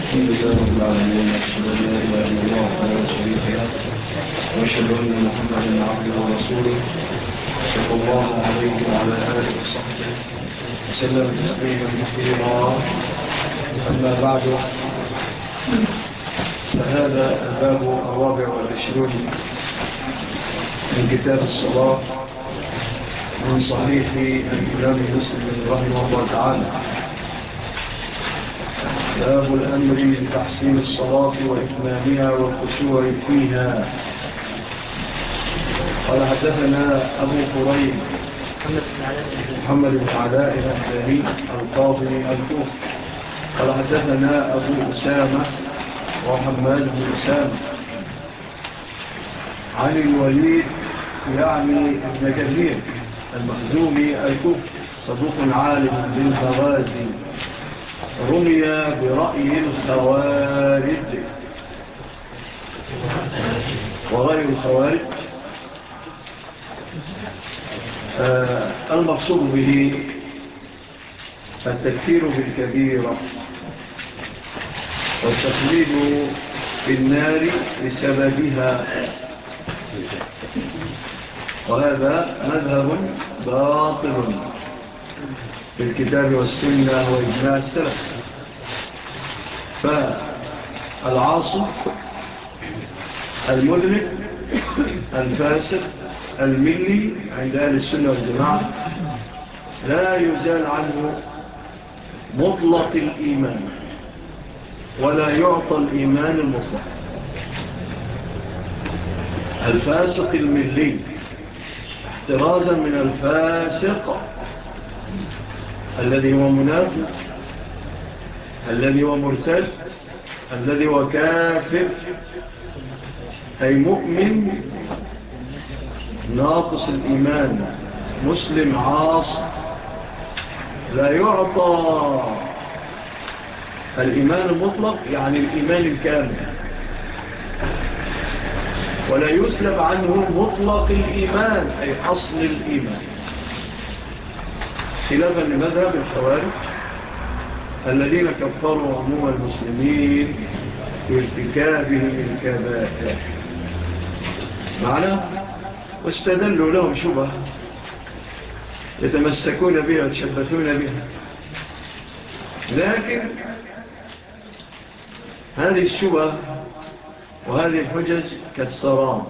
الحمد لله رب العالمين اشهد أن لا إله إلا الله وحده لا واشهد ان محمدا عبده ورسوله صلى الله عليه وعلى اله وصحبه وسلم تسليما كثيرا أما بعد فهذا الباب الرابع والعشرون. من كتاب الصلاة من صحيح الإمام مسلم رحمه الله تعالى. باب الأمر لتحسين الصلاة وإتمامها والخشوع فيها. قال حدثنا أبو قريب محمد بن علاء الأحباري القاضي الكوف قال حدثنا أبو أسامة وحماد بن أسامة. عن الوليد يعني ابن كثير المخزومي الكفر صدوق عالم بالخوازن. رمي برأي الخوارج. وغير الخوارج. آه، المقصود به التكثير بالكبيرة. والتقليد بالنار لسببها. وهذا مذهب باطل. في الكتاب والسنة وإجماع السلف. فالعاصر المدرك الفاسق الملي عند أهل السنة والجماعة لا يزال عنه مطلق الإيمان ولا يعطى الإيمان المطلق. الفاسق الملي احترازا من الفاسق الذي هو منافق الذي هو مرتد الذي هو كافر أي مؤمن ناقص الإيمان مسلم عاص لا يعطى. الإيمان المطلق يعني الإيمان الكامل. ولا يسلب عنه مطلق الإيمان أي حصل الإيمان. خلافا لمذهب الخوارج الذين كفروا عموم المسلمين بارتكابهم الكبائر. معنا واستدلوا لهم شبه يتمسكون بها وتشبثون بها. لكن هذه الشبه وهذه الحجج كالسرام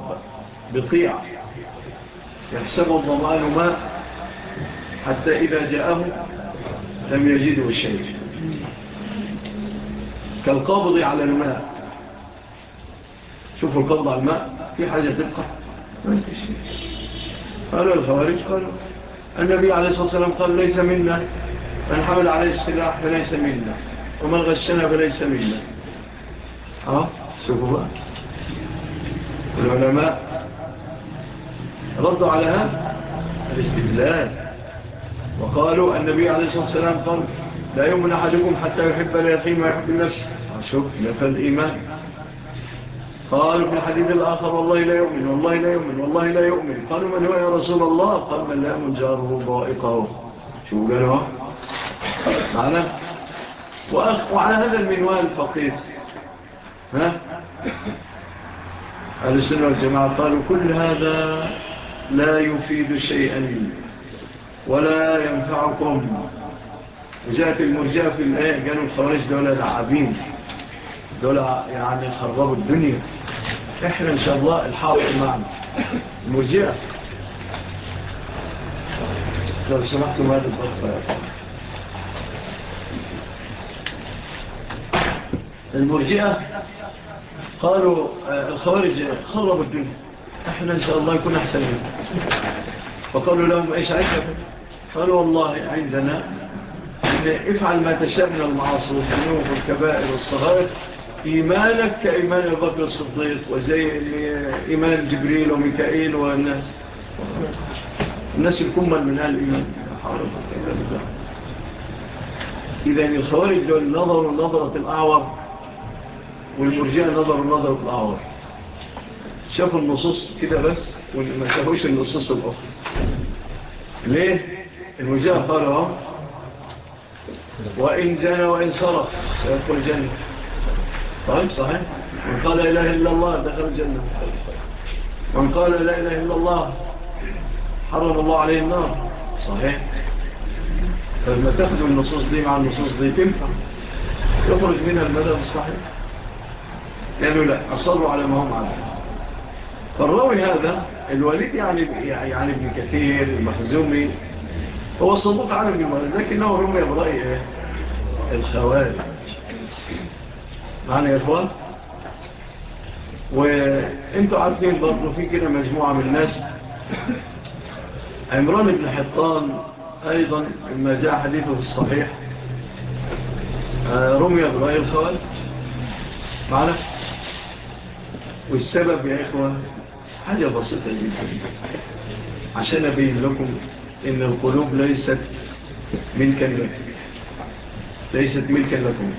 بقيعة يحسب الضمان ماء حتى إذا جاءه لم يجده شيء. كالقبض على الماء. شوفوا القبض على الماء. في حاجة تبقى؟ قالوا الخوارج قالوا النبي عليه الصلاة والسلام قال ليس منا. من حمل عليه السلاح فليس منا. ومن غشنا فليس منا. ها شوفوا بقى. العلماء ردوا على هذا الاستدلال وقالوا النبي عليه الصلاة والسلام قال لا يؤمن أحدكم حتى يحب لا يقيم ويحب النفس. شوف نفى الإيمان. قالوا في الحديث الآخر والله لا يؤمن والله لا يؤمن والله لا يؤمن. قالوا من هو يا رسول الله؟ قال من لا يؤمن جاره ضائقه. شو قالوا؟ معنا وعلى هذا المنوال فقيس. ها؟ أهل السنة والجماعة قالوا كل هذا لا يفيد شيئا ولا ينفعكم. وجاءت المرجاء في الآية قالوا الخوارج دولة العابين دولة يعني خربوا الدنيا. إحنا إن شاء الله الحاضر معنا. المرجاء لو سمحتم هذا الضغط. المرجئة قالوا آه، الخوارج خربوا الدنيا. إحنا إن شاء الله يكون أحسن منهم فقالوا لهم إيش عندكم قالوا والله عندنا. إن افعل ما تشاء من المعاصي والذنوب والكبائر والصغائر. إيمانك كإيمان البكر الصديق وزي إيمان جبريل وميكائيل والناس. الناس الكمل من أهل الإيمان. إذن الخوارج دول نظروا نظرة الأعور. والمرجع نظر نظر الاعوار شافوا النصوص كده بس وما شافوش النصوص الأخرى. ليه؟ المرجئة قالوا وإن جنى وإن صرف. سيدخل الجنة. طيب صحيح. من قال لا إله إلا الله دخل الجنة. من قال لا إله إلا الله حرم الله عليه النار. صحيح. طيب، فلما تأخذوا النصوص دي مع النصوص دي تنفع. يخرج منها المدى الصحيح. قالوا لا أصروا على ما هم عليه فالراوي هذا الوليد يعني يعني ابن كثير المخزومي هو صدوق عالم المولد لكنه رمي برأي إيه؟ الخوارج. معنا يا إخوان؟ وإنتوا عارفين برضو في كده مجموعة من الناس. عمران بن حطان أيضا لما جاء حديثه في الصحيح. آه، رمي برأي الخوارج. معنا؟ والسبب يا إخوة حاجة بسيطة جدا. عشان أبين لكم إن القلوب ليست ملكا لكم. ليست ملكا لكم.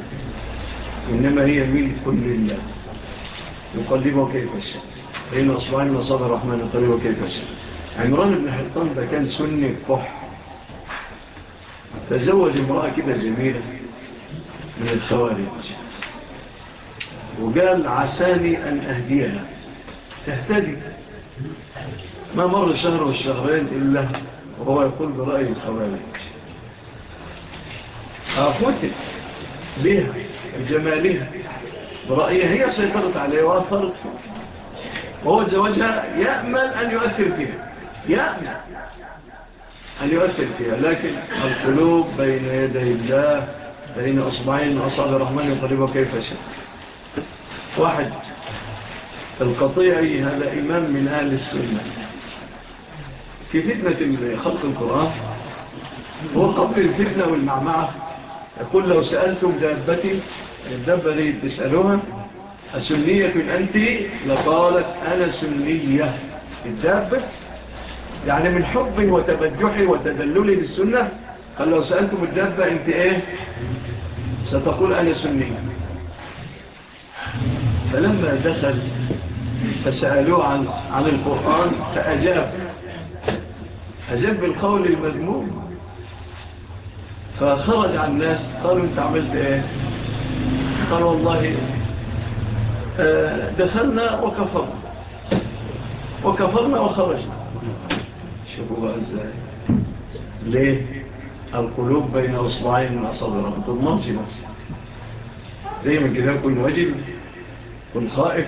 إنما هي ملك كل الله يقلبه كيف الشهر فإن أصبعين مصاد الرحمن يقلبه كيف الشهر عمران بن حلطان ده كان سني الطح تزوج امرأة كده جميلة من الخوارج. وقال عساني أن أهديها. تهتدي. ما مر شهر والشهرين إلا وهو يقول برأي الخوالي أخوتك بها بجمالها برأيها هي سيطرت عليه وأثرت وهو زوجها يأمل أن يؤثر فيها. يأمل أن يؤثر فيها. لكن القلوب بين يدي الله بين أصبعين أصابع الرحمن يقربه كيف شاء. واحد. القطيعي هذا إمام من أهل السنة. في فتنة خلق القرآن هو قبل الفتنة والمعمعة. يقول لو سألتم دابتي الدابة دي تسألوها أسنية أنت؟ لقالت أنا سنية. الدابة يعني من حب وتبجح وتدلل للسنة. قال لو سألتم الدابة أنت إيه؟ ستقول أنا سنية. فلما دخل فسألوه عن, عن القرآن فأجاب. أجاب بالقول المذموم. فخرج عن الناس قالوا أنت عملت إيه؟ قالوا والله آه، دخلنا وكفرنا. وكفرنا وخرجنا. شوفوا إزاي. ليه؟ القلوب بين أصبعين من أصابع ربط الله في نفسه. زي ما كده كل واجب. والخائف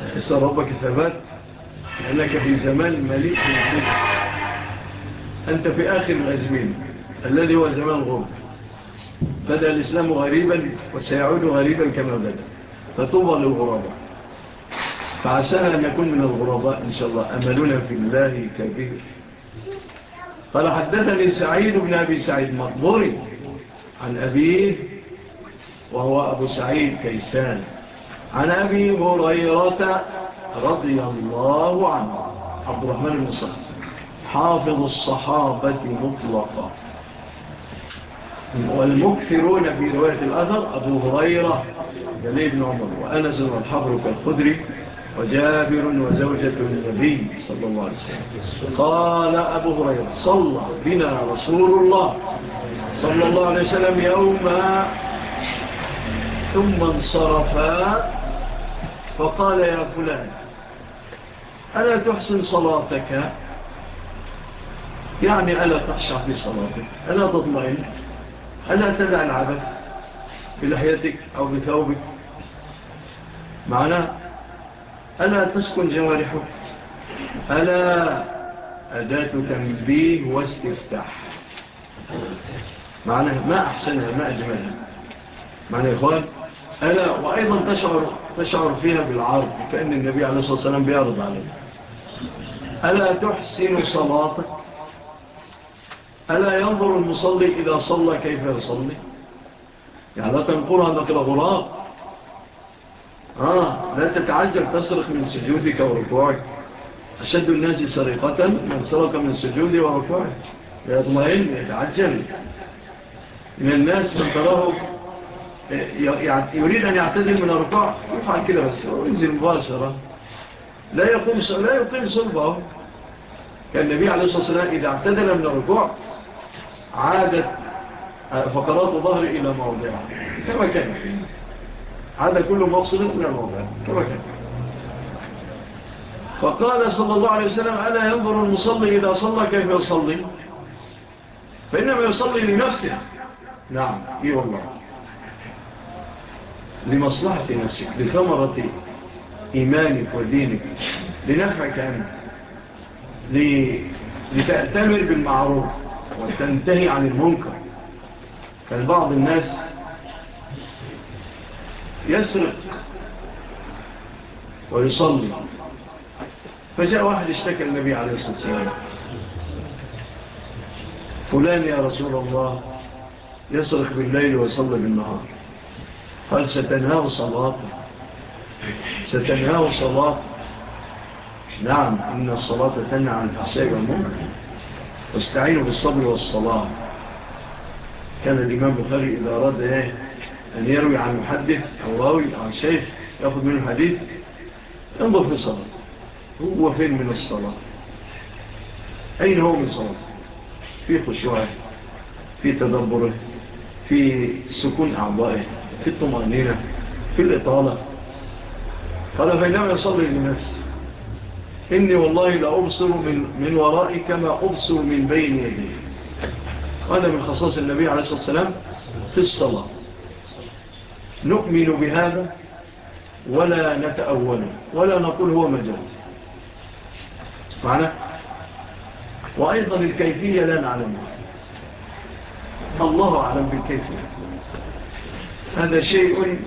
خائف. ربك الثبات لأنك في زمان مليء بالفتن أنت في آخر الأزمين الذي هو زمان غرب. بدأ الإسلام غريبا وسيعود غريبا كما بدأ. فطوبى للغرباء. فعسانا أن نكون من الغرباء إن شاء الله. أملنا في الله كبير. قال حدثني سعيد بن أبي سعيد مقبوري عن أبيه وهو أبو سعيد كيسان. عن أبي هريرة رضي الله عنه. عبد الرحمن المصر حافظ الصحابة مطلقا. والمكثرون في رواية الأثر أبو هريرة جليل بن عمر وأنس والحبر كالخدري وجابر وزوجة النبي صلى الله عليه وسلم. قال أبو هريرة صلى بنا رسول الله صلى الله عليه وسلم يوما ثم انصرفا فقال يا فلان ألا تحسن صلاتك؟ يعني ألا تخشع في صلاتك؟ ألا تطمئن؟ ألا تدع العبث بلحيتك أو بثوبك؟ معنى ألا تسكن جوارحك؟ ألا أداة تنبيه واستفتاح؟ معنى ما أحسنها ما أجملها. معنى إخوان ألا وأيضا تشعر تشعر فيها بالعرض كأن النبي عليه الصلاة والسلام بيعرض عليك ألا تحسن صلاتك؟ ألا ينظر المصلي إذا صلى كيف يصلي؟ يعني لا تنقرها أنك الغراب. آه لا تتعجل تسرق من سجودك وركوعك. أشد الناس سرقة من سرق من سجوده وركوعه. يطمئن يتعجل. من الناس من تراه يريد أن يعتدل من الركوع يفعل كده بس ينزل مباشرة لا يقيم لا يقيم صلبه كان النبي عليه الصلاة والسلام إذا اعتدل من الركوع عادت فقرات ظهر إلى موضعها كما كان عاد كل مفصل إلى موضعها كما كان فقال صلى الله عليه وسلم ألا ينظر المصلي إذا صلى كيف يصلي فإنما يصلي لنفسه نعم إيه والله لمصلحة نفسك لثمرة إيمانك ودينك لنفعك أنت لتأتمر بالمعروف وتنتهي عن المنكر. فالبعض الناس يسرق ويصلي. فجاء واحد اشتكى النبي عليه الصلاة والسلام. فلان يا رسول الله يسرق بالليل ويصلي بالنهار. قال ستنهاه صلاتك ستنهاه صلاتك نعم إن الصلاة تنهى عن الفحشاء والمنكر. واستعينوا بالصبر والصلاة. كان الإمام بخاري إذا أراد إيه أن يروي عن محدث أو راوي عن شيخ يأخذ منه حديث انظر في الصلاة. هو فين من الصلاة؟ أين هو من الصلاة؟ في خشوعه في تدبره في سكون أعضائه. في الطمأنينة في الإطالة. قال فإنما يصلي لنفسي إني والله لأبصر من, من ورائي كما أبصر من بين يديه. هذا من خصاص النبي عليه الصلاة والسلام في الصلاة. نؤمن بهذا ولا نتأوله ولا نقول هو مجاز. معنا؟ وأيضا الكيفية لا نعلمها. الله أعلم بالكيفية. هذا شيء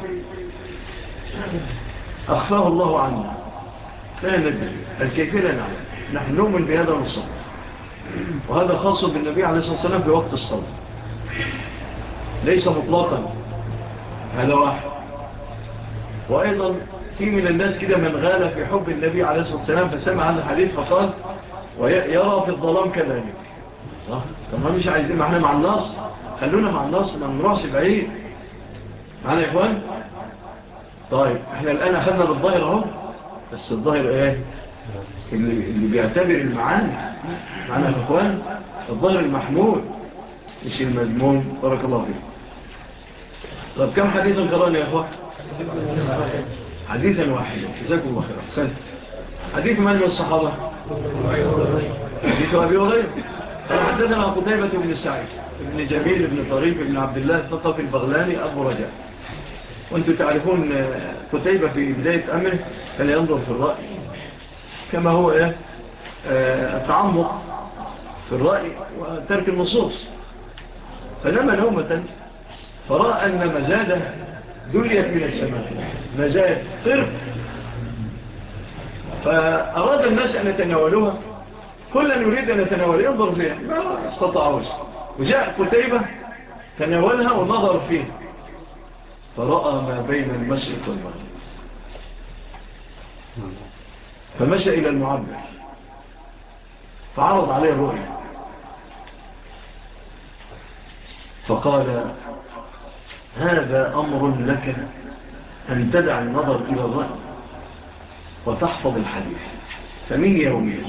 أخفاه الله عنا. لا ندري. الكثير نعلم نحن نؤمن بهذا النصر وهذا خاص بالنبي عليه الصلاة والسلام في وقت الصلاة. ليس مطلقا. هذا واحد. وأيضا في من الناس كده من غال في حب النبي عليه الصلاة والسلام فسمع عن الحديث فقال ويرى في الظلام كذلك. صح؟ طب ما مش عايزين معنا مع الناس. خلونا مع الناس ما نروحش بعيد. معنا يا إخوان؟ طيب إحنا الآن أخذنا بالظاهر أهو بس الظاهر إيه؟ اللي بيعتبر المعاني معنا يا إخوان الظاهر المحمول مش المذموم بارك الله فيك. طب كم حديثا قرأنا يا إخوان؟ حديثا واحدا جزاكم الله خير حديث من من الصحابة؟ حديث أبي هريرة. فحدثنا قتيبة بن سعيد بن جميل بن طريف بن عبد الله الثقف البغلاني أبو رجاء. وأنتم تعرفون آه، قتيبة في بداية أمره كان ينظر في الرأي. كما هو آه، آه، التعمق في الرأي وترك النصوص. فنام نومة فرأى أن مزاده دليت من السماء مزاد طرف فأراد الناس أن يتناولوها. كل أن يريد أن يتناول ينظر فيها. ما استطاعوش. وجاء قتيبة تناولها ونظر فيها فرأى ما بين المشرق والمغرب. فمشى إلى المعبر. فعرض عليه الرؤية فقال هذا أمر لك أن تدع النظر إلى الرأي وتحفظ الحديث. فمن يوم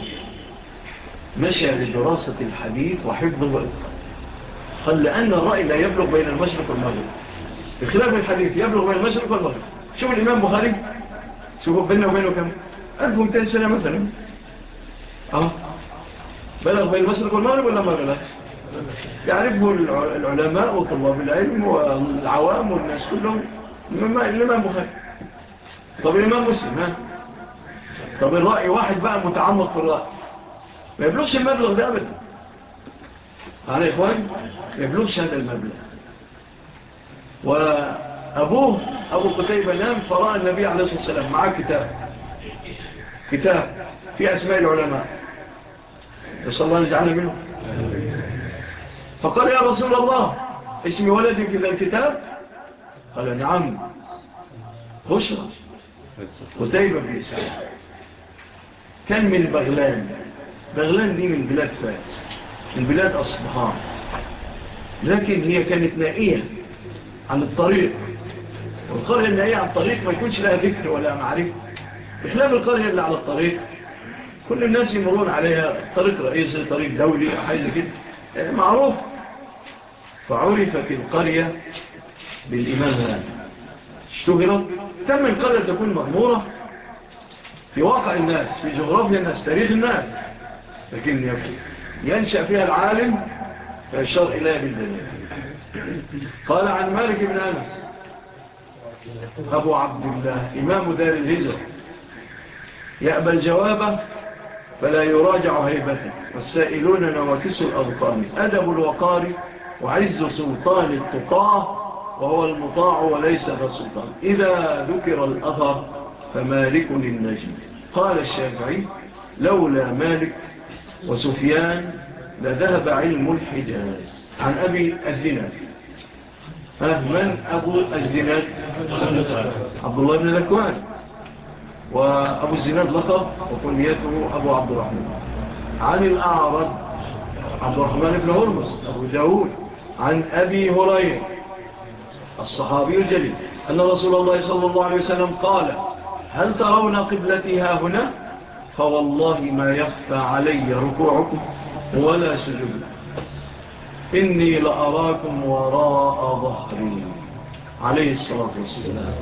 مشى لدراسة الحديث وحفظ وإتقان قال لأن الرأي لا يبلغ بين المشرق والمغرب. بخلاف الحديث يبلغ بين المشرق والمغرب. شوف الإمام بخاري شوفوا بيننا وبينه كم؟ 1200 سنة مثلا. أه؟ بلغ بين المشرق والمغرب ولا ما بلغ؟ يعرفه العلماء وطلاب العلم والعوام والناس كلهم. الإمام بخاري. طب الإمام مسلم ها؟ طب الرأي واحد بقى متعمق في الرأي. ما يبلغش المبلغ ده أبدا على إخوان ما يبلغش هذا المبلغ وأبوه أبو قتيبة نام فرأى النبي عليه الصلاة والسلام معاه كتاب كتاب في أسماء العلماء يصلى الله نجعل منه فقال يا رسول الله اسم ولدي في ذا الكتاب قال نعم بشرى قتيبة بن كان من بغلان بغلان دي من بلاد فاس من بلاد أصبحان لكن هي كانت نائية عن الطريق والقرية النائية عن الطريق ما يكونش لها ذكر ولا معرفة بخلاف القرية اللي على الطريق كل الناس يمرون عليها طريق رئيسي طريق دولي أو حاجة كده معروف فعرفت القرية بالإمام هذا اشتهرت تم القرية تكون مأمورة في واقع الناس في جغرافيا الناس تاريخ الناس لكن ينشأ فيها العالم فيشار لا بالدليل قال عن مالك بن أنس أبو عبد الله إمام دار الهجرة يأبى جوابه فلا يراجع هيبته. والسائلون نواكس الاوطان أدب الوقار وعز سلطان التقاة وهو المطاع وليس فالسلطان إذا ذكر الأثر فمالك النجم قال الشافعي لولا مالك وسفيان لذهب علم الحجاز. عن أبي الزناد. من؟ أبو الزناد. عبد الله بن ذكوان. وأبو الزناد لقب وكنيته أبو عبد الرحمن. عن الأعرض عبد الرحمن بن هرمز أبو داود. عن أبي هرير الصحابي الجليل. أن رسول الله صلى الله عليه وسلم قال هل ترون قبلتي ها هنا؟ فوالله ما يخفى علي ركوعكم ولا سجودكم إني لأراكم وراء ظهري. عليه الصلاة والسلام.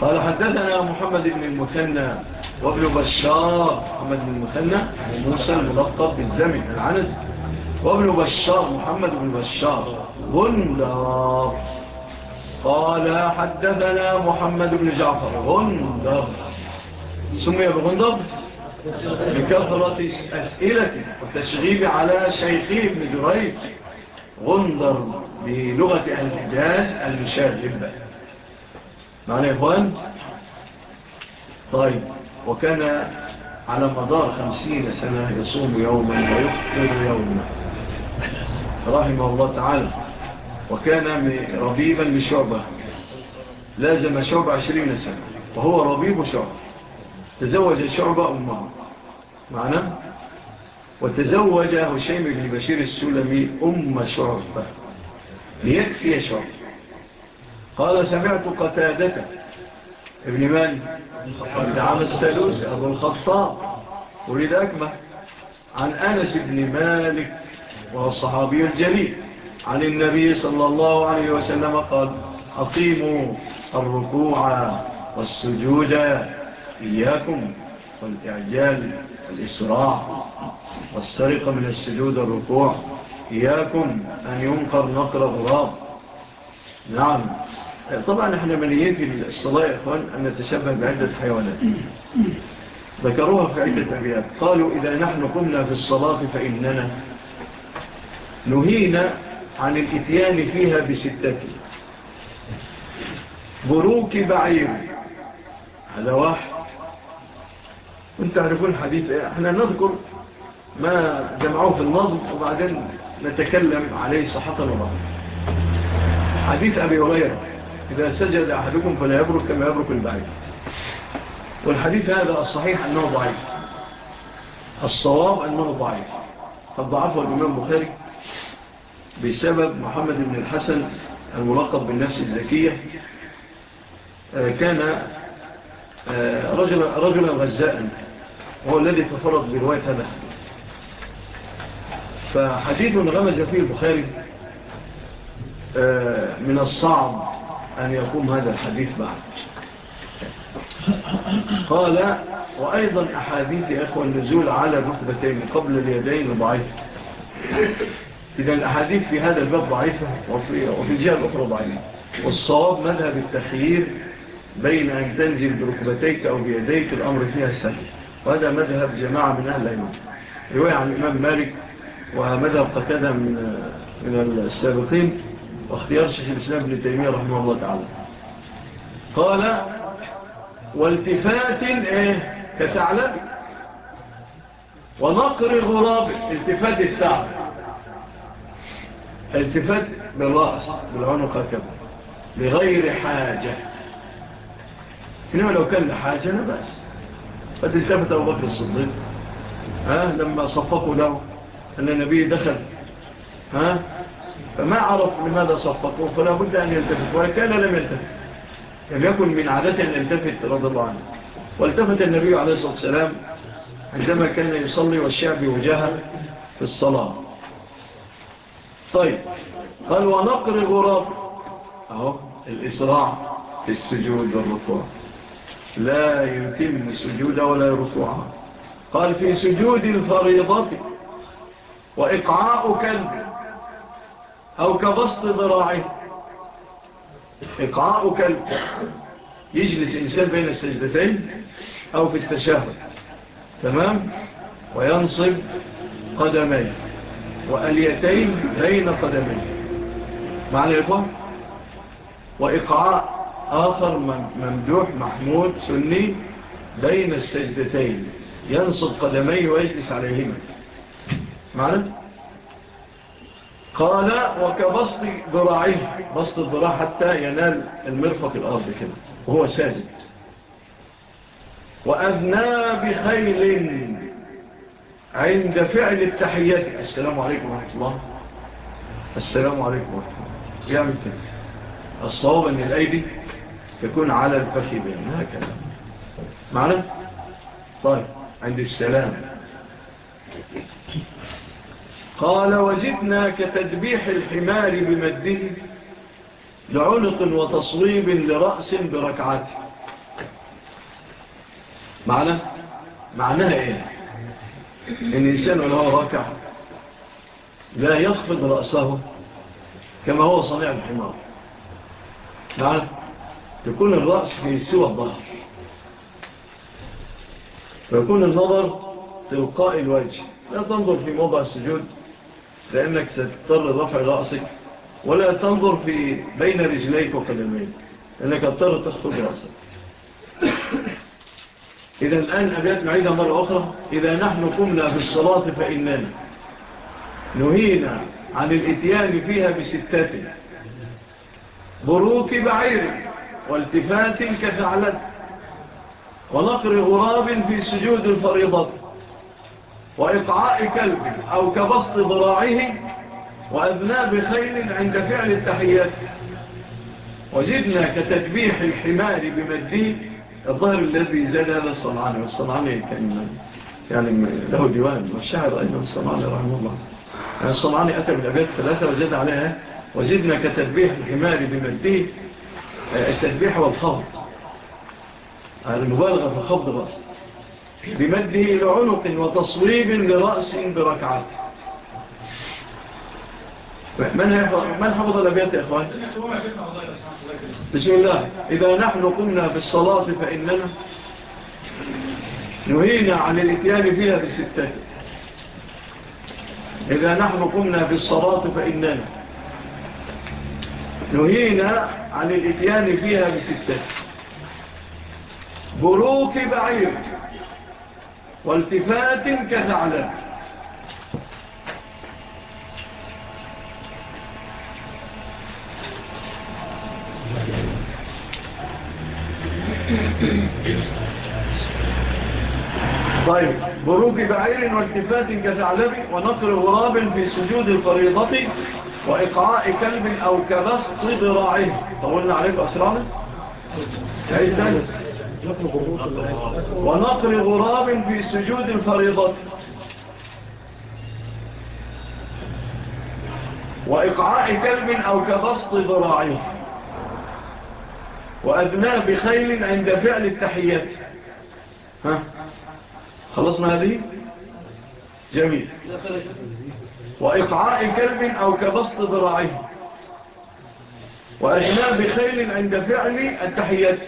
قال حدثنا محمد بن المثنى وابن بشار. محمد بن المثنى موسى الملقب بالزمن العنز وابن بشار محمد بن بشار. غندر. قال حدثنا محمد بن جعفر. غندر. سمي بغندر من كثرة أسئلة والتشغيب على شيخي ابن جريج. غندر بلغة الحجاز المشاغب معنى يا إخوان؟ طيب وكان على مدار خمسين سنة يصوم يوما ويفتر يوما. رحمه الله تعالى. وكان ربيبا لشعبة. لازم شعب عشرين سنة. وهو ربيب شعبة تزوج شعبة أمة. معنا وتزوج هشيم بن بشير السلمي أم شعبة. ليكفي شعبة قال سمعت قتادة ابن من؟ ابن عام السلوس أبو الخطاب ولد أكمه عن أنس بن مالك وهو الصحابي الجليل. عن النبي صلى الله عليه وسلم قال أقيموا الركوع والسجود. إياكم والإعجال والإسراع والسرقة من السجود الركوع إياكم أن ينقر نقر غراب. نعم. طبعا إحنا من في الصلاة يا إخوان أن نتشبه بعدة حيوانات. ذكروها في عدة أبيات. قالوا إذا نحن قمنا في الصلاة فإننا نهينا عن الإتيان فيها بستة. بروك بعير. هذا واحد. انت تعرفون حديث إيه إحنا نذكر ما جمعوه في النظم وبعدين نتكلم عليه صحة الله حديث أبي هريرة إذا سجد أحدكم فلا يبرك كما يبرك البعيد والحديث هذا الصحيح أنه ضعيف. الصواب أنه ضعيف. قد ضعفه الإمام بخاري بسبب محمد بن الحسن الملقب بالنفس الزكية. آه، كان آه، رجلا غزاء. هو الذي تفرق برواية أنس فحديث غمز فيه البخاري آه، من الصعب أن يقوم هذا الحديث بعد. قال وأيضا أحاديث أخوة النزول على ركبتين قبل اليدين ضعيفة. إذا الأحاديث في هذا الباب ضعيفة وفي, وفي الجهة الأخرى ضعيفة. والصواب مذهب التخيير بين أن تنزل بركبتيك أو بيديك الأمر فيها السهل وهذا مذهب جماعة من أهل الإمام رواية عن الإمام مالك ومذهب قتادة من, من السابقين واختيار شيخ الإسلام بن تيمية رحمه الله تعالى. قال والتفات إيه كثعلب ونقر غراب التفات السعب التفات بالرأس بالعنق هكذا لغير حاجة. إنما لو كان لحاجة نبأس قد التفت أبو بكر الصديق. ها لما صفقوا له أن النبي دخل. ها فما عرف لماذا صفقوا فلا بد أن يلتفت وكان لم يلتفت. لم يكن من عادته أن يلتفت رضي الله عنه. والتفت النبي عليه الصلاة والسلام عندما كان يصلي والشعب وجهه في الصلاة. طيب قال ونقر غراب أهو الإسراع في السجود والركوع. لا يتم السجود ولا ركوعها قال في سجود الفريضة وإقعاء كلب أو كبسط ذراعه. إقعاء كلب يجلس إنسان بين السجدتين أو في التشهد. تمام؟ وينصب قدمين وأليتين بين قدمين معنى إيه يا إخوان؟ وإقعاء آخر ممدوح محمود سني بين السجدتين ينصب قدميه ويجلس عليهما. معنا قال وكبسط ذراعيه. بسط الذراع حتى ينال المرفق الأرض كده وهو ساجد. وأذنى بخيل عند فعل التحيات. السلام عليكم ورحمة الله. السلام عليكم ورحمة الله. يعمل كده. الصواب أن الأيدي تكون على الفخذين هكذا. معنا طيب عند السلام. قال وجدنا كتدبيح الحمار بمده لعنق وتصويب لرأس بركعته. معنى؟ معناها إيه؟ إن الإنسان وهو ركع لا يخفض رأسه كما هو صنيع الحمار. معنى؟ تكون الرأس في سوى الظهر. فيكون النظر تلقاء الوجه. لا تنظر في موضع السجود لأنك ستضطر رفع رأسك ولا تنظر في بين رجليك وقدميك لأنك تضطر تخفض رأسك. إذا الآن أبيات نعيدها مرة أخرى. إذا نحن قمنا بالصلاة فإننا نهينا عن الإتيان فيها بستاتنا بروك بعيرك والتفات كفعلت ونقر غراب في سجود الفريضة وإقعاء كلب أو كبسط ضراعه وأذناب خيل عند فعل التحيات. وزدنا كتدبيح الحمار بمده الظهر الذي زاد هذا الصنعاني والصنعاني كان يعني له ديوان والشاعر أيضا الصنعاني رحمه الله. يعني الصنعاني أتى بالأبيات ثلاثة وزد عليها. وزدنا كتدبيح الحمار بمده التسبيح والخفض. المبالغة في الخفض الرأس بمده لعنق وتصويب لرأس بركعات. من حفظ الأبيات يا إخوان؟ بسم الله. إذا نحن قمنا بالصلاة فإننا نهينا عن الإتيان فيها بالستات إذا نحن قمنا بالصلاة فإننا نهينا عن الإتيان فيها بستة. بروك بعير والتفات كثعلب. طيب بروك بعير والتفات كثعلب ونقر غراب في سجود الفريضة وإقعاء كلب أو كبسط طيب ذراعه طولنا عليك أسرانا شيء ثاني ونقر غراب في سجود الفريضة وإقعاء كلب أو كبسط طيب ذراعه وأدناء بخيل عند فعل التحيات. ها؟ خلصنا هذه؟ جميل. وإطعاء كلب أو كبسط ذراعه وأجناء بخيل عند فعل التحيات.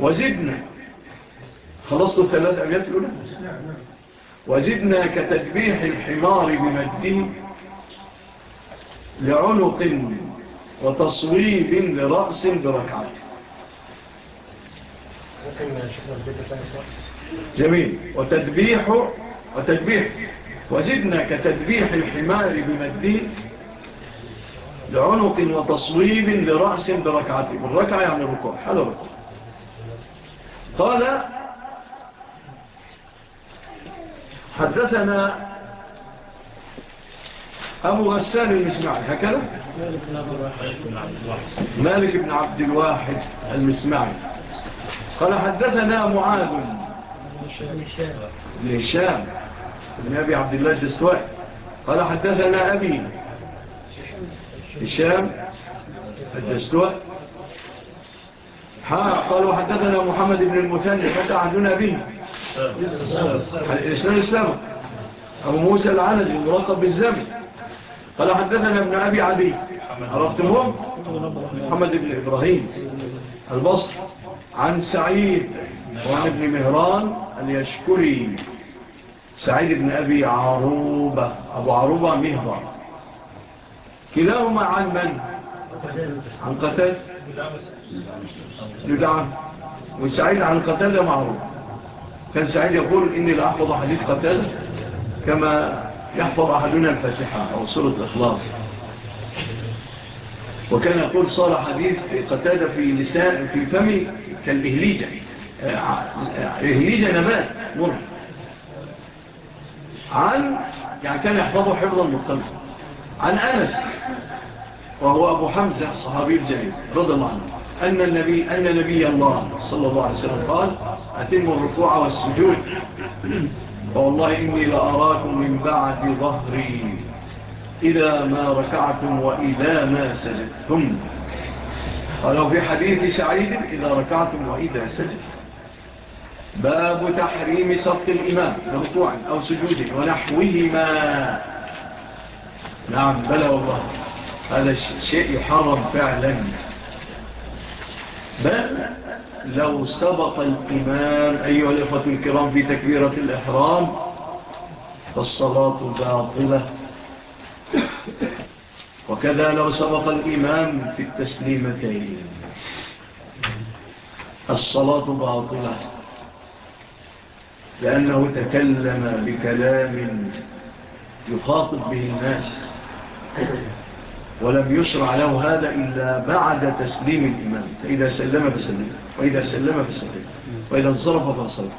وزدنا. خلصتوا الثلاث أبيات الأولى؟ وزدنا كتجبيح الحمار بمده لعنق وتصويب لرأس بركعته. ممكن نشوف البيت الثاني جميل. وتدبيح وتدبيح وزدنا كتدبيح الحمار بمده لعنق وتصويب لرأس بركعته والركعة يعني الركوع. حلو. ركوع قال حدثنا أبو غسان المسمعي. هكذا؟ مالك بن عبد الواحد المسمعي. قال حدثنا معاذ. لهشام بن أبي عبد الله الدستوائي. قال حدثنا أبي هشام الدستوائي. قالوا حدثنا محمد بن المثني فتعدنا به. الإسلام السلام أبو موسى العنز المراقب بالزمن. قال حدثنا ابن أبي عبي عرفتمهم محمد بن إبراهيم البصر عن سعيد وعن ابن مهران اليشكري. سعيد بن أبي عروبة أبو عروبة مهران. كلاهما عن من؟ عن قتال يدعى نعم. وسعيد عن قتال ده معروف. كان سعيد يقول إني لأحفظ حديث قتال كما يحفظ أحدنا الفاتحة أو سورة الإخلاص. وكان يقول صار حديث قتادة في لسان في فمي كان بهليجة آه، بهليجة آه، نبات مرة. عن يعني كان يحفظه حفظا مقتنع عن أنس وهو أبو حمزة صحابي الجليل رضي الله عنه. أن النبي, أن نبي الله صلى الله عليه وسلم قال أتم الركوع والسجود. فوالله إني لأراكم من بعد ظهري إذا ما ركعتم وإذا ما سجدتم. ولو في حديث سعيد إذا ركعتم وإذا سجد. باب تحريم صدق الإمام مرفوعا أو سجود ونحوهما. نعم بلى والله. هذا شيء يحرم فعلا. بل لو سبق الإمام أيها الأخوة الكرام في تكبيرة الإحرام فالصلاة باطلة. وكذا لو سبق الإمام في التسليمتين. الصلاة باطلة. لأنه تكلم بكلام يخاطب به الناس. ولم يشرع له هذا إلا بعد تسليم الإمام فإذا سلم فسلم. وإذا سلم فسلم. وإذا انصرف فانصرف.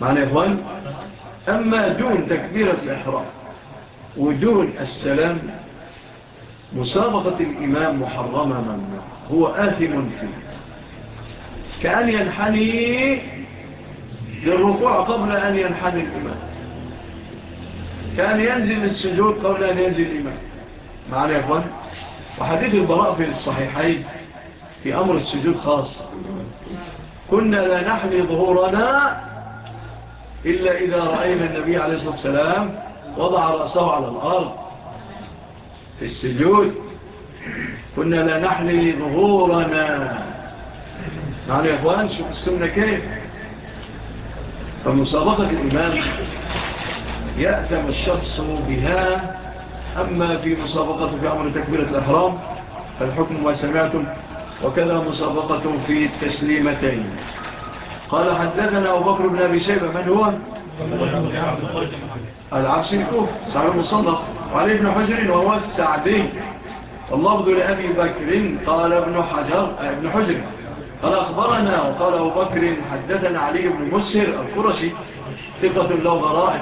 معنى يا إخوان؟ أما دون تكبيرة الإحرام ودون السلام مسابقة الإمام محرمة من هو آثم فيه. كأن ينحني للركوع قبل أن ينحني الإمام. كأن ينزل السجود قبل أن ينزل الإمام. معنا يا أخوان؟ وحديث البراء في الصحيحين في أمر السجود خاص. كنا لا نحني ظهورنا إلا إذا رأينا النبي عليه الصلاة والسلام وضع رأسه على الأرض. في السجود. كنا لا نحلي ظهورنا. معنا يا أخوان شوف السنة كيف. فمسابقة الإمام يأتم الشخص بها أما في مسابقة في عمر تكبيرة الأحرام فالحكم ما سمعتم وكذا مسابقة في التسليمتين قال حدثنا أبو بكر بن أبي شيبة من هو؟ العبس الكوف صحيح المصنف وعلى ابن حجر وهو السعدي اللفظ لأبي بكر قال ابن حجر آه، ابن حجر. قال أخبرنا وقال أبو بكر حدثنا علي بن مسهر القرشي ثقة له غرائب.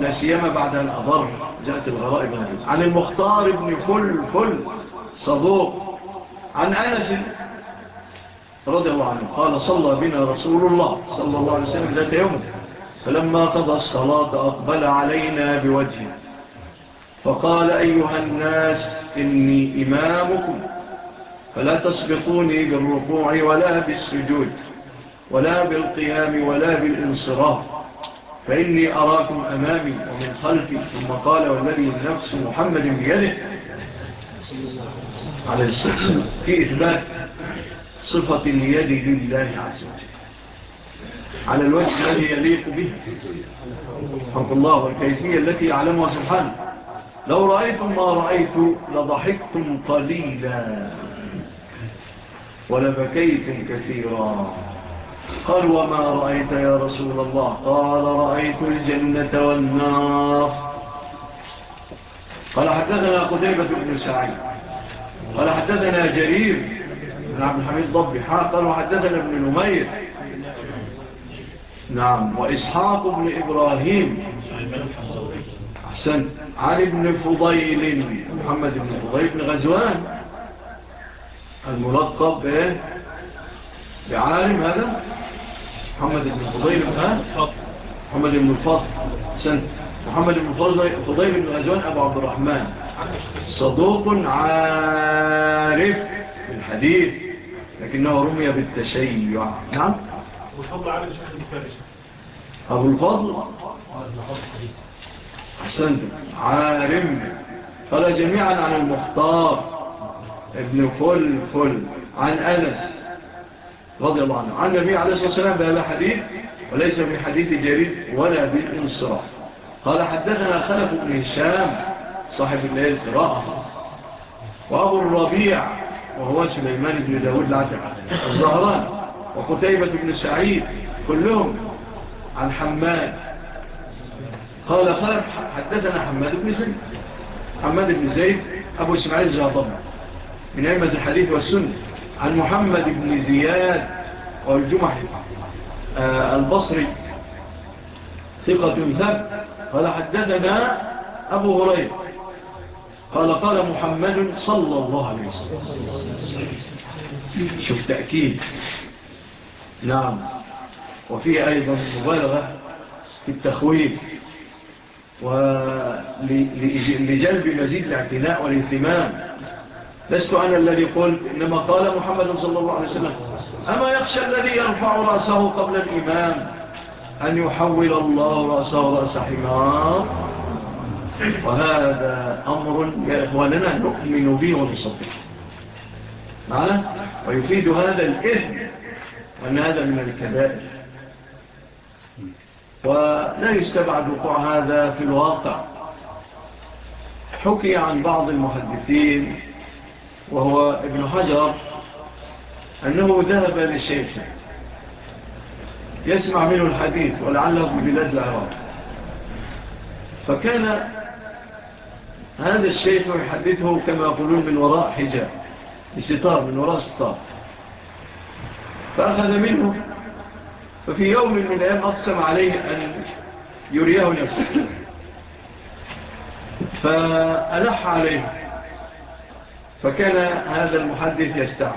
لا سيما بعد الأضر جاءت الغرائب عن المختار بن كل كل صدوق عن أنس رضي الله عنه قال صلى بنا رسول الله صلى الله عليه وسلم ذات يوم. فلما قضى الصلاة أقبل علينا بوجهه فقال أيها الناس إني إمامكم فلا تسبقوني بالركوع ولا بالسجود ولا بالقيام ولا بالانصراف فإني أراكم أمامي ومن خلفي ثم قال والذي نفس محمد بيده عليه الصلاة والسلام في إثبات صفة اليد لله عز وجل. على الوجه الذي يليق به. حق الله والكيفية التي أعلمها سبحانه. لو رأيتم ما رأيت لضحكتم قليلا. ولبكيتم كثيرا. قال وما رأيت يا رسول الله؟ قال رأيت الجنة والنار. قال حدثنا قديبة بن سعيد. قال حدثنا جرير بن عبد الحميد ضبي قال وحدثنا ابن نمير. نعم. وإسحاق بن إبراهيم. أحسن. علي بن فضيل. محمد بن فضيل بن غزوان. الملقب إيه؟ بعالم هذا. محمد بن فضيل محمد بن الفضل. أحسن. محمد بن فضيل بن غزوان أبو عبد الرحمن. صدوق عارف بالحديث لكنه رمي بالتشيع. نعم. عارف أبو الفضل؟ أحسن عارم قال جميعا عن المختار ابن فل فل عن أنس رضي الله عنه. عن النبي عليه الصلاة والسلام بهذا حديث وليس من حديث جريد ولا بالإنصراح قال حدثنا خلف بن هشام صاحب الله القراءة وأبو الربيع وهو سليمان بن داود العتب الزهران وقتيبة بن سعيد كلهم عن حماد. قال قال حدثنا حماد بن زيد. حماد بن زيد أبو إسماعيل الجهضم من علمة الحديث والسنة. عن محمد بن زياد والجمحي آه البصري. ثقة ثب قال حدثنا أبو هريرة. قال قال محمد صلى الله عليه وسلم. شوف تأكيد. نعم. وفيه أيضا مبالغة في التخويف ولجلب مزيد الاعتناء والاهتمام. لست أنا الذي قلت إنما قال محمد صلى الله عليه وسلم أما يخشى الذي يرفع رأسه قبل الإمام أن يحول الله رأسه رأس حمار؟ وهذا أمر يا إخواننا نؤمن به ونصدق. معنا؟ ويفيد هذا الإذن وأن هذا من الكبائر. ولا يستبعد وقوع هذا في الواقع. حكي عن بعض المحدثين وهو ابن حجر أنه ذهب للشيخ يسمع منه الحديث ولعله في بلاد العراق فكان هذا الشيخ يحدثه كما يقولون من وراء حجاب ستار من وراء ستار. فأخذ منه ففي يوم من الأيام أقسم عليه أن يريه نفسه. فألح عليه. فكان هذا المحدث يستعف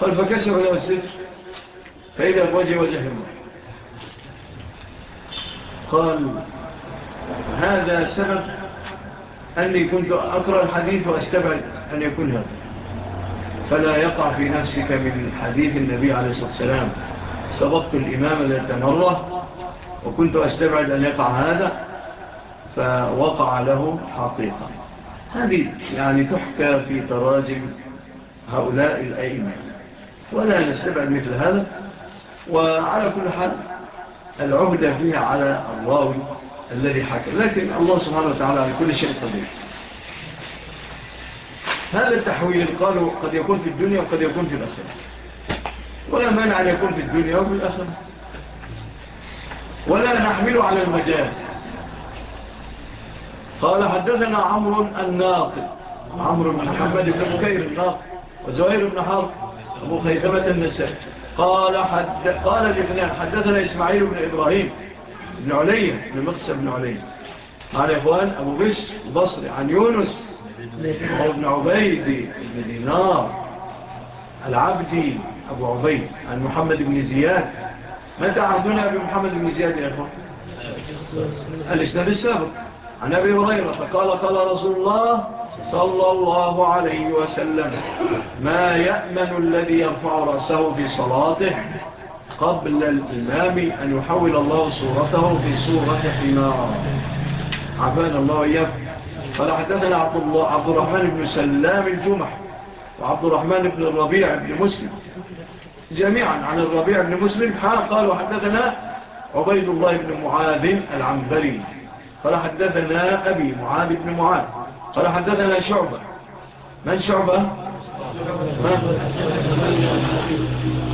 قال فكشف له السر فإذا بوجه وجه الله قال هذا سبب أني كنت أقرأ الحديث وأستبعد أن يكون هذا. فلا يقع في نفسك من حديث النبي عليه الصلاة والسلام. سبقت الإمام ذات مرة وكنت أستبعد أن يقع هذا فوقع له حقيقة. هذه يعني تحكى في تراجم هؤلاء الأئمة. ولا نستبعد مثل هذا. وعلى كل حال العهدة فيها على الراوي الذي حكى. لكن الله سبحانه وتعالى على كل شيء قدير. هذا التحويل قالوا قد يكون في الدنيا وقد يكون في الأخرة. ولا مانع أن يكون في الدنيا وفي الأخرة. ولا نحمله على المجال. قال حدثنا عمرو الناقل عمر بن محمد بن كير الناقل وزهير بن حرب أبو خيثمة النساء. قال, حد قال الإبنان حدثنا إسماعيل بن إبراهيم بن علي بن مقسى بن علي. قال إخوان أبو بس البصري عن يونس ابن عبيد بن دينار العبدي أبو عبيد عن محمد بن زياد متى عهدنا أبي محمد بن زياد يا إخوان؟ الإسلام السابق. عن أبي هريرة فقال قال رسول الله صلى الله عليه وسلم ما يأمن الذي يرفع رأسه في صلاته قبل الإمام أن يحول الله صورته في صورة حمار. عبان الله يفعل قال حدثنا عبد الله عبد الرحمن بن سلام الجمح وعبد الرحمن بن الربيع بن مسلم. جميعا عن الربيع بن مسلم. قال وحدثنا عبيد الله بن معاذ العنبري. قال حدثنا أبي معاذ بن معاذ. قال حدثنا شعبة. من شعبة؟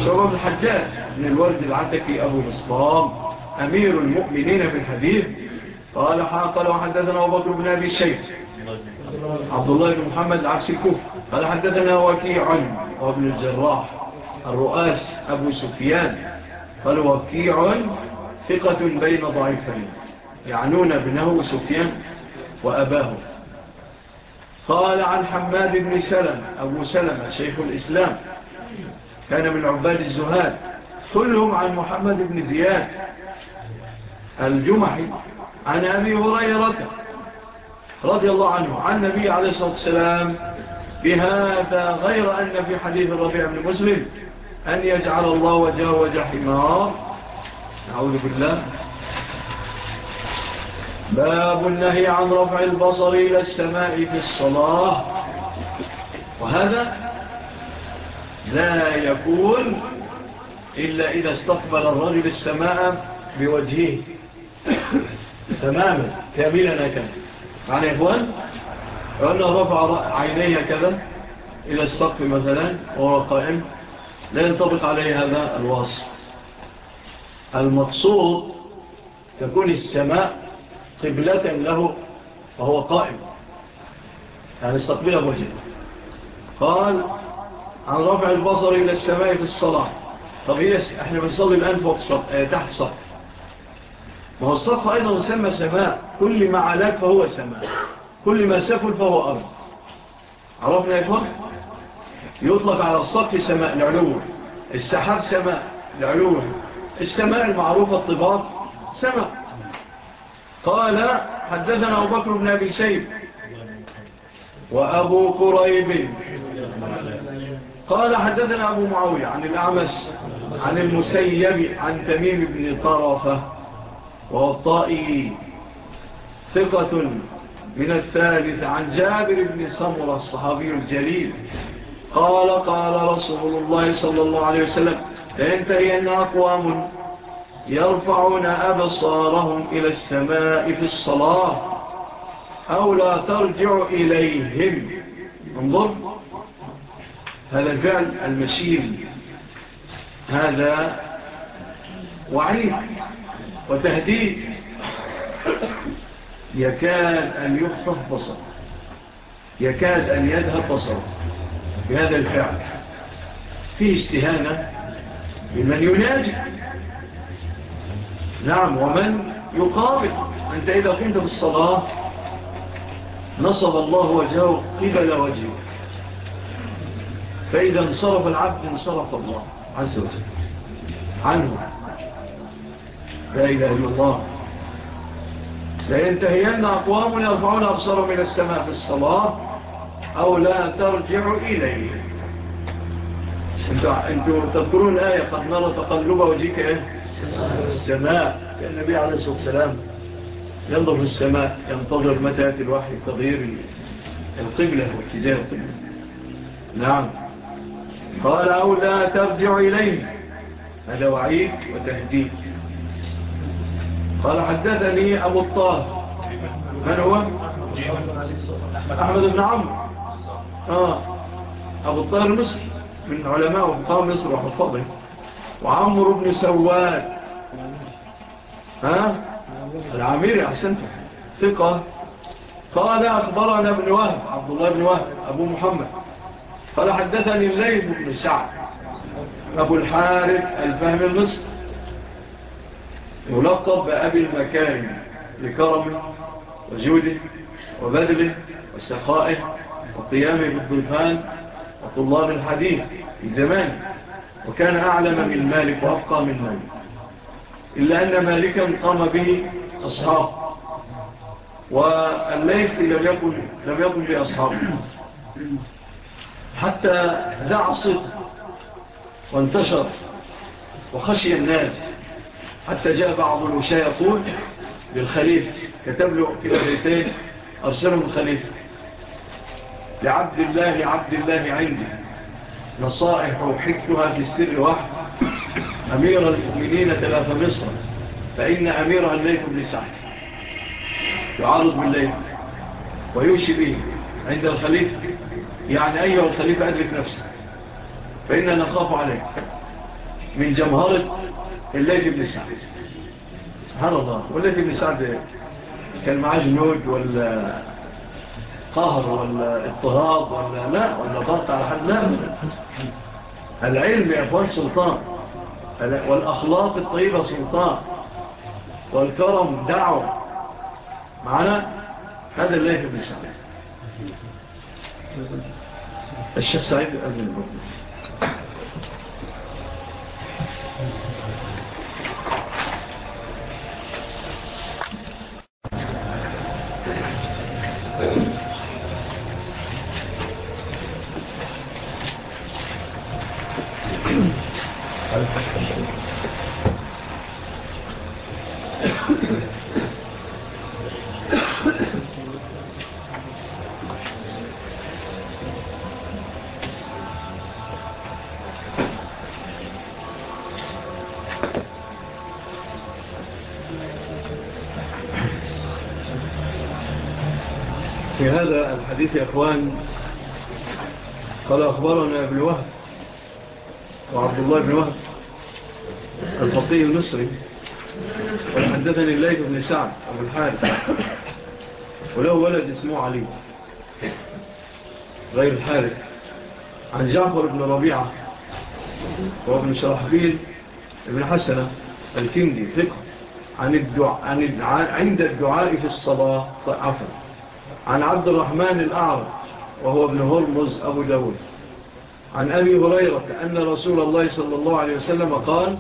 شعبة بن الحجاج من الورد العتكي أبو مصطام أمير المؤمنين في الحديث قال حاقل وحدثنا وبطر بن أبي الشيخ. عبد الله بن محمد عبس الكوفي قال حدثنا وكيع وابن الجراح. الرؤاس أبو سفيان. قال وكيع ثقة بين ضعيفين. يعنون ابنه سفيان وأباه. قال عن حماد بن سلم. أبو سلم شيخ الإسلام. كان من عباد الزهاد. كلهم عن محمد بن زياد. الجمحي. عن أبي هريرة رضي الله عنه عن النبي عليه الصلاة والسلام بهذا غير أن في حديث الربيع بن مسلم أن يجعل الله وجهه وجه حمار. أعوذ بالله. باب النهي عن رفع البصر إلى السماء في الصلاة. وهذا لا يكون إلا إذا استقبل الرجل السماء بوجهه. تماما. كاملا كان. معنى يا إخوان قلنا رفع عينيه كذا إلى السقف مثلا وهو قائم. لا ينطبق عليه هذا الوصف. المقصود تكون السماء قبلة له وهو قائم. يعني استقبله وجهه. قال عن رفع البصر إلى السماء في الصلاة. طب إيه إحنا بنصلي الآن فوق صف... آه، تحت صف وهو الصف أيضا يسمى سماء. كل ما علاك فهو سماء. كل ما سفل فهو أرض. عرفنا يا إخوان يطلق على الصف سماء العلوم السحاب سماء العلوم السماء المعروفة الطباب سماء. قال حدثنا أبو بكر بن أبي سيب وأبو قريب قال حدثنا أبو معاوية عن الأعمس عن المسيب عن تميم بن طرفة ووطائه ثقة من الثالث عن جابر بن صمر الصحابي الجليل. قال قال رسول الله صلى الله عليه وسلم لينتهين أقوام يرفعون أبصارهم إلى السماء في الصلاة أو لا ترجع إليهم. انظر هذا الفعل المسير هذا وعيد. وتهديد يكاد أن يخطف بصر يكاد أن يذهب بصر بهذا الفعل. في استهانة لمن يناجي. نعم ومن يقابل. أنت إذا قمت بالصلاة نصب الله وجهه قبل وجهه فإذا انصرف العبد انصرف الله عز وجل. عنه. لا إله إلا الله. لينتهين أقوام يرفعون أبصر من السماء في الصلاة أو لا ترجع إليه. أنتوا تذكرون آية قد نرى تقلب وجيك إيه؟ السماء. كان النبي عليه الصلاة والسلام ينظر في السماء ينتظر متى يأتي الوحي تغيير القبلة واتجاه القبلة. نعم. قال أو لا ترجع إليه. هذا وعيد وتهديد. قال حدثني أبو الطاهر. من هو؟ أحمد بن عمرو. آه. أبو الطاهر المصر من علماء وفقاء مصر وحفظه وعمر بن سواد. ها؟ العميري أحسنت. ثقة. قال أخبرنا ابن وهب عبد الله بن وهب أبو محمد. قال حدثني الليل بن سعد. أبو الحارب الفهم المصر يلقب بأبي المكارم لكرمه وجوده وبذله وسخائه وقيامه بالضيفان وطلاب الحديث في زمانه وكان أعلم من مالك وأفقى من مالك. إلا أن مالكا قام به أصحاب والليف لم يكن, لم يكن بأصحابه. حتى دع الصدق وانتشر وخشي الناس حتى جاء بعض الوشاء يقول للخليفة كتب له كده بيتين أرسلهم الخليفة. لعبد الله عبد الله عندي. نصائح وحكتها في السر واحد أمير المؤمنين تلاف مصر. فإن أميرها الليل بن سعد. يعارض بالليل. ويوشي به عند الخليفة. يعني أيها الخليفة أدرك نفسك. فإننا نخاف عليك. من جمهرة الليث بن سعد. سبحان الله. والليث بن سعد كان معاه جنود ولا قهر ولا اضطهاد ولا لا ولا ضغط على حد لا العلم يا أخوان سلطان. والأخلاق الطيبة سلطان. والكرم دعوة. معنا؟ هذا الليث بن سعد. الشيخ سعيد أبن المؤمن. هذا الحديث يا أخوان قال أخبرنا ابن وهب وعبد الله بن وهب الفقيه المصري وحدثني الليث بن سعد أبو الحارث وله ولد اسمه علي غير الحارث عن جعفر بن ربيعة وابن شرحبيل ابن حسنة الكندي ثقة عن الدعاء عند الدعاء في الصلاة عفوا. عن عبد الرحمن الأعرض وهو ابن هرمز أبو داود. عن أبي هريرة أن رسول الله صلى الله عليه وسلم قال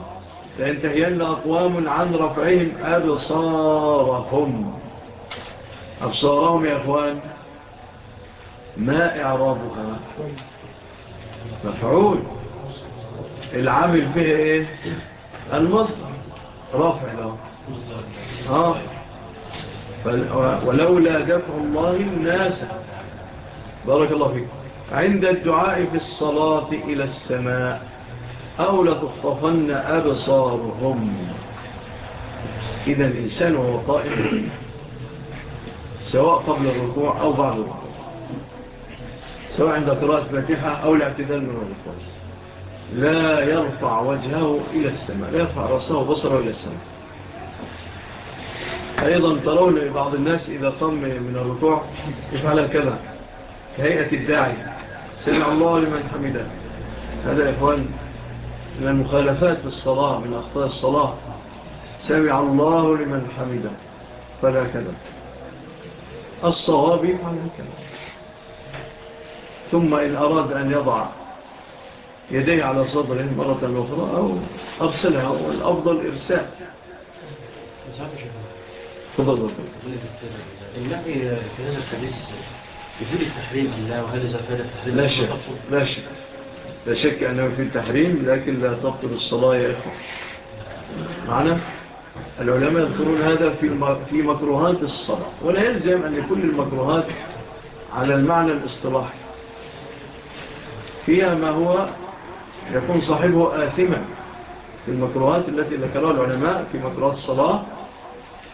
فانتهين أقوام عن رفعهم أبصارهم. أبصارهم يا أخوان ما إعرابها. مفعول. العامل فيه إيه؟ المصدر. رفع له. آه. ولولا دفع الله الناس. بارك الله فيك. عند الدعاء في الصلاة إلى السماء أو لتخطفن أبصارهم. إذا الإنسان هو قائم سواء قبل الركوع أو بعد الركوع سواء عند قراءة فاتحة أو الاعتدال من الركوع لا يرفع وجهه إلى السماء لا يرفع رأسه بصره إلى السماء. أيضا ترون بعض الناس إذا قام من الركوع يفعل كذا كهيئة الداعي. سمع الله لمن حمده. هذا يا إخوان من المخالفات في الصلاة من أخطاء الصلاة. سمع الله لمن حمده. فلا كذا. الصواب يفعل كذا. ثم إن أراد أن يضع يديه على صدره مرة أخرى أو أرسلها والأفضل إرسال. تفضل. دكتور النبي في هذا الحديث يقول التحريم الله وهل إذا فعل التحريم لا شك لا شك. لا شك أنه في التحريم لكن لا تبطل الصلاة يا إخوة. معنا؟ العلماء يذكرون هذا في في مكروهات الصلاة. ولا يلزم أن كل المكروهات على المعنى الاصطلاحي. فيها ما هو يكون صاحبه آثما في المكروهات التي ذكرها العلماء في مكروهات الصلاة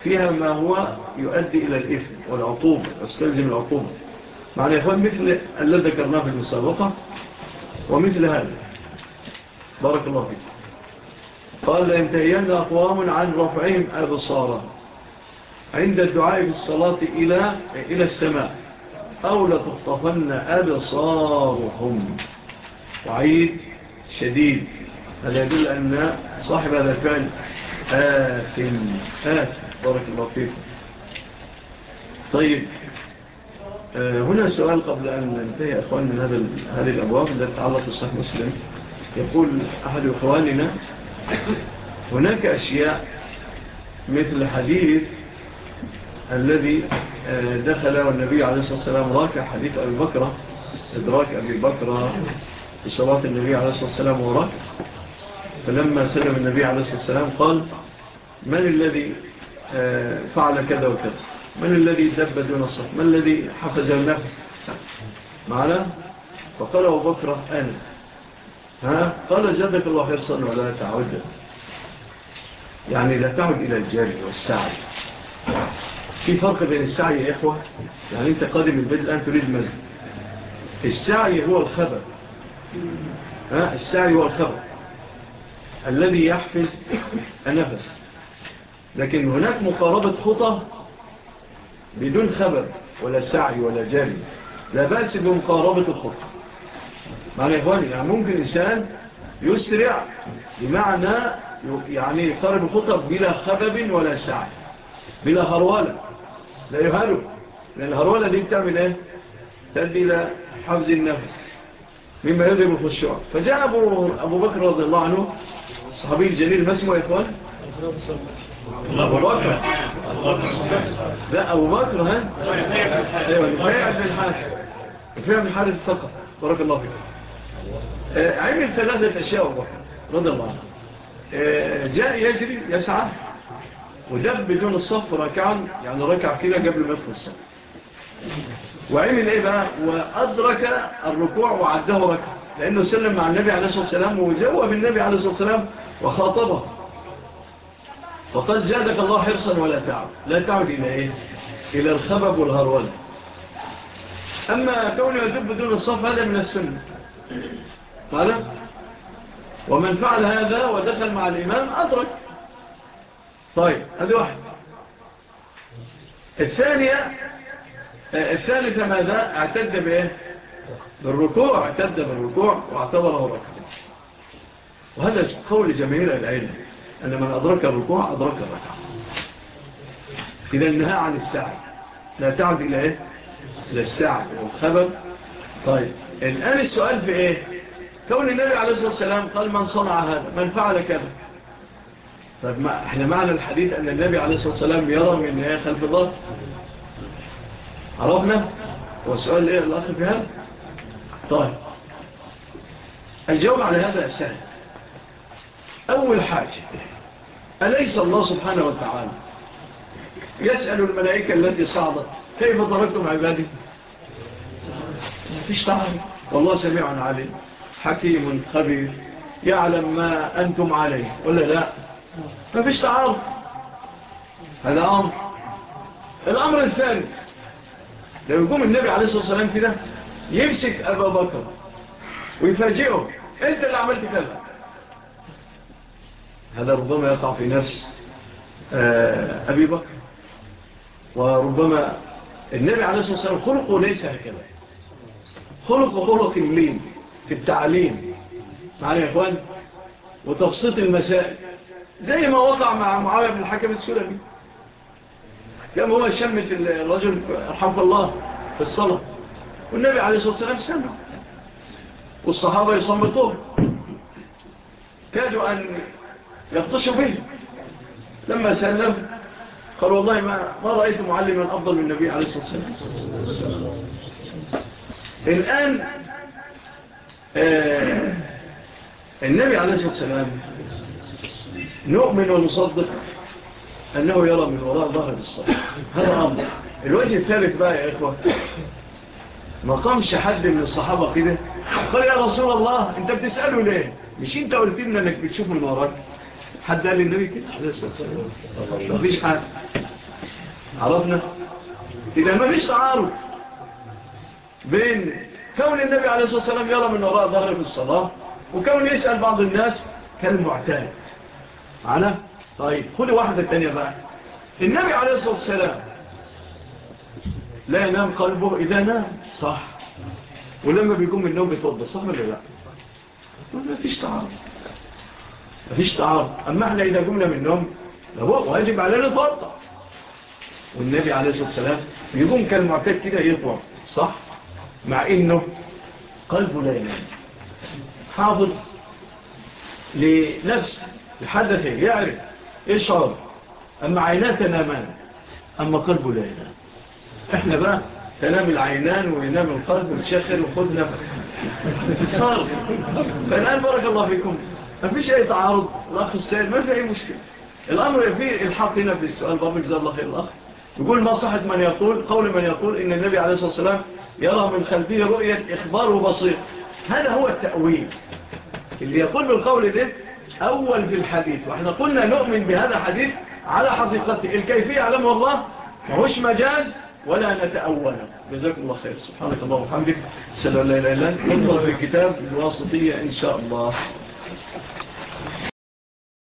فيها ما هو يؤدي إلى الإثم والعقوبة أستلزم العقوبة. معنى إخوان مثل الذي ذكرناه في المسابقة ومثل هذا. بارك الله فيك. قال لينتهين أقوام عن رفعهم أبصارا عند الدعاء في الصلاة إلى, إلى السماء أو لتخطفن أبصارهم. وعيد شديد. هذا يدل أن صاحب هذا الفعل آثم آثم. بارك الله فيكم. طيب آه، هنا سؤال قبل أن ننتهي أخوان من هذا هذه الأبواب التي تتعلق بالصحيح مسلم. يقول أحد أخواننا هناك أشياء مثل حديث الذي آه، دخل والنبي عليه الصلاة والسلام راكع حديث أبي بكرة إدراك أبي بكرة في صلاة النبي عليه الصلاة والسلام وراكع فلما سلم النبي عليه الصلاة والسلام قال من الذي آه، فعل كذا وكذا. من الذي دب دون الصف من الذي حفز النفس معنا؟ فقال أبو بكر أنا. ها؟ قال جدك الله خير صلى ولا تعود. يعني لا تعود إلى الجري والسعي. في فرق بين السعي يا إخوة؟ يعني أنت قادم البدء الآن تريد مزل السعي هو الخبر. ها؟ السعي هو الخبر. الذي يحفز النفس. لكن هناك مقاربة خطة بدون خبر ولا سعي ولا جري. لا بأس بمقاربة الخطة معنى إخواني يعني ممكن إنسان يسرع بمعنى يعني يقارب الخطة بلا خبب ولا سعي بلا هرولة لا يهرب لأن الهرولة دي بتعمل إيه؟ تدي إلى حفز النفس مما يضرب الخشوع فجاء أبو, أبو بكر رضي الله عنه الصحابي الجليل ما اسمه يا إخوان؟ ابو بكر. لا أبو بكر ها؟ أيوه نفاع بن الحارث. نفاع بن الحارث فقط بارك الله فيك. آه، عمل ثلاثة أشياء أبو بكر رضي الله عنه. آه، جاء يجري يسعى. ودب بدون الصف ركعا يعني ركع كده قبل ما يدخل الصف. وعمل إيه بقى؟ وأدرك الركوع وعده ركع لأنه سلم مع النبي عليه الصلاة والسلام وجاوب النبي عليه الصلاة والسلام وخاطبه. وقد زادك الله حرصا ولا تعب. لا تعب إلى إيه؟ إلى الخبب والهرول. أما كون يدب دون الصف هذا من السنة قال ومن فعل هذا ودخل مع الإمام أدرك. طيب هذه واحدة. الثانية الثالثة ماذا؟ اعتد بإيه؟ بالركوع. اعتد بالركوع واعتبره ركوع. وهذا قول جماهير العلم. أن من أدرك الركوع أدرك الركعة. إذا النهاء عن السعي لا تعد إلى إيه؟ إلى السعي والخبر طيب. الآن السؤال في إيه كون النبي عليه الصلاة والسلام قال من صنع هذا من فعل كذا. طيب ما إحنا معنى الحديث أن النبي عليه الصلاة والسلام يرى من النهاية خلف الله عرفنا؟ والسؤال إيه الأخ في هذا؟ طيب. الجواب على هذا السهل أول حاجة أليس الله سبحانه وتعالى يسأل الملائكة التي صعدت كيف ضربتم عبادي؟ فيش طعام. والله سميع علي حكيم خبير يعلم ما أنتم عليه ولا لا؟ ما فيش تعارض هذا أمر. الأمر الثاني لو يقوم النبي عليه الصلاة والسلام كده يمسك أبا بكر ويفاجئه أنت اللي عملت كذا. هذا ربما يقع في نفس آه، أبي بكر. وربما النبي عليه الصلاة والسلام خلقه ليس هكذا. خلقه خلق اللين في التعليم. معنا يا إخوان؟ وتبسيط المسائل. زي ما وقع مع معاوية بن الحكم السلبي لما هو شمت الرجل رحمه الله في الصلاة. والنبي عليه الصلاة والسلام سمع والصحابة يصمتوه. كادوا أن يبطشوا به. لما سلم قال والله ما, ما رأيت معلما أفضل من النبي عليه الصلاة والسلام. الآن آه، النبي عليه الصلاة والسلام نؤمن ونصدق أنه يرى من وراء ظهر الصلاة هذا أمر. الوجه الثالث بقى يا إخوة. ما قامش حد من الصحابة كده. قال يا رسول الله أنت بتسأله ليه؟ مش أنت قلت لنا إنك بتشوف من وراك؟ حد قال للنبي كده. عليه الصلاه والسلام مفيش حد عرفنا؟ إذا مفيش تعارض بين كون النبي عليه الصلاة والسلام يرى من وراء ظهره في الصلاة وكون يسأل بعض الناس كالمعتاد. معنا؟ طيب خلي واحدة ثانية بقى. النبي عليه الصلاة والسلام لا ينام قلبه إذا نام. صح. ولما بيكون من النوم بيتوضى صح ولا لا؟ ما فيش تعارض. مفيش تعارض أما إحنا إذا جمنا النوم لابد واجب علينا نتوضع والنبي عليه الصلاة والسلام بيقوم كالمعتاد كده يطوع صح؟ مع إنه قلبه لا ينام. حافظ لنفسه لحدثه يعرف إيه شعر أما عيناه تنامان أما قلبه لا ينام. إحنا بقى تنام العينان وينام القلب وتشخر وخد نفسه طيب. فالآن بارك الله فيكم. مفيش أي تعارض. الأخ السائل ما في أي مشكلة. الأمر فيه الحق هنا في السؤال. بربك زال الله خير الأخ. يقول ما صحة من يقول؟ قول من يقول إن النبي عليه الصلاة والسلام يرى من خلفية رؤية إخبار وبصير هذا هو التأويل. اللي يقول بالقول ده أول في الحديث. وإحنا قلنا نؤمن بهذا الحديث على حقيقته. الكيفية علمه الله. مهوش مجاز ولا نتأوله جزاكم الله خير. سبحانك الله وحمدك سلام الله إلا إلا انظر في الكتاب الواسطية إن شاء الله.